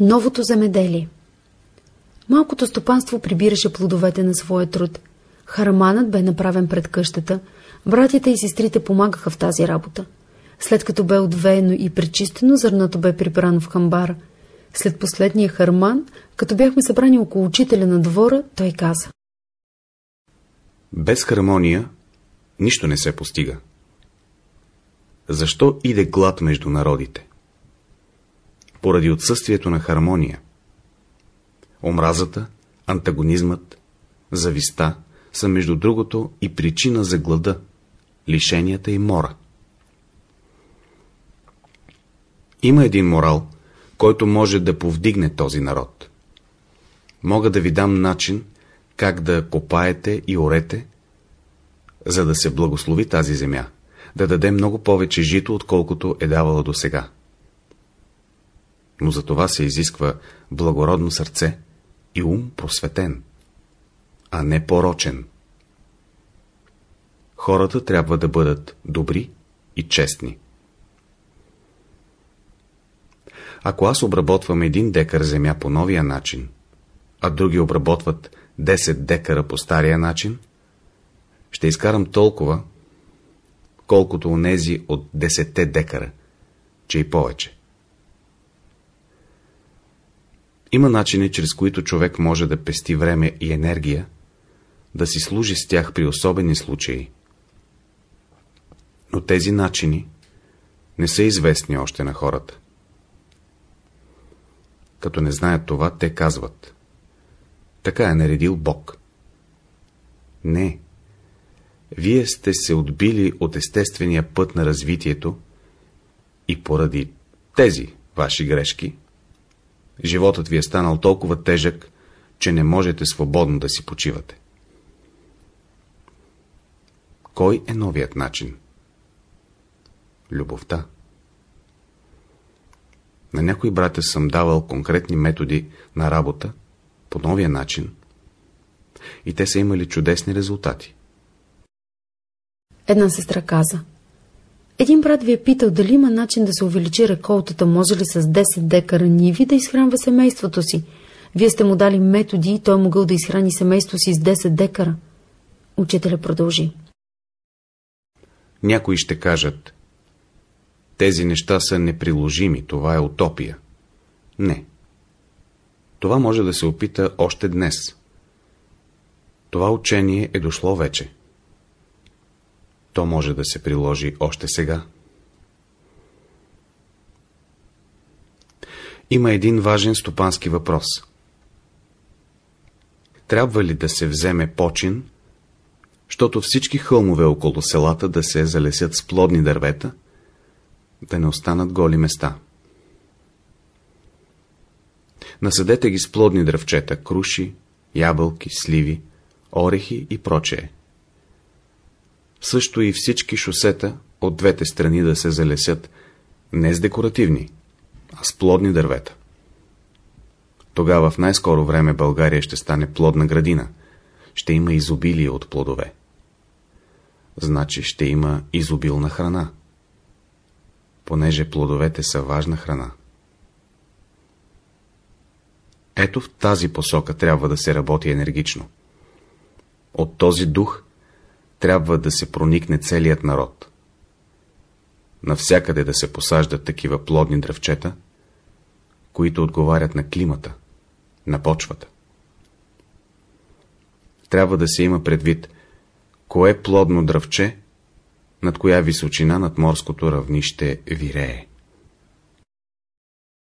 Новото земеделие Малкото стопанство прибираше плодовете на своя труд. Хараманът бе направен пред къщата, братята и сестрите помагаха в тази работа. След като бе отвеено и пречистено, зърното бе прибрано в хамбара. След последния харман, като бяхме събрани около учителя на двора, той каза. Без хармония нищо не се постига. Защо иде глад между народите? Поради отсъствието на хармония. Омразата, антагонизмът, зависта са между другото и причина за глада, лишенията и мора. Има един морал, който може да повдигне този народ. Мога да ви дам начин, как да копаете и орете, за да се благослови тази земя, да даде много повече жито, отколкото е давала до сега. Но за това се изисква благородно сърце и ум просветен, а не порочен. Хората трябва да бъдат добри и честни. Ако аз обработвам един декар земя по новия начин, а други обработват 10 декара по стария начин, ще изкарам толкова, колкото онези от 10 декара, че и повече. Има начини, чрез които човек може да пести време и енергия, да си служи с тях при особени случаи. Но тези начини не са известни още на хората. Като не знаят това, те казват. Така е наредил Бог. Не. Вие сте се отбили от естествения път на развитието и поради тези ваши грешки, животът ви е станал толкова тежък, че не можете свободно да си почивате. Кой е новият начин? Любовта. На някои братя съм давал конкретни методи на работа по новия начин и те са имали чудесни резултати. Една сестра каза Един брат ви е питал дали има начин да се увеличи реколтата, може ли с 10 декара ниви да изхранва семейството си. Вие сте му дали методи и той е могъл да изхрани семейството си с 10 декара. Учителя продължи. Някои ще кажат, тези неща са неприложими, това е утопия. Не. Това може да се опита още днес. Това учение е дошло вече. То може да се приложи още сега. Има един важен стопански въпрос. Трябва ли да се вземе почин, защото всички хълмове около селата да се залесят с плодни дървета, да не останат голи места. Насъдете ги с плодни дръвчета, круши, ябълки, сливи, орехи и прочее. Също и всички шосета от двете страни да се залесят не с декоративни, а с плодни дървета. Тогава в най-скоро време България ще стане плодна градина, ще има изобилие от плодове. Значи ще има изобилна храна понеже плодовете са важна храна. Ето в тази посока трябва да се работи енергично. От този дух трябва да се проникне целият народ. Навсякъде да се посаждат такива плодни дръвчета, които отговарят на климата, на почвата. Трябва да се има предвид, кое плодно дръвче над коя височина над морското равнище вирее.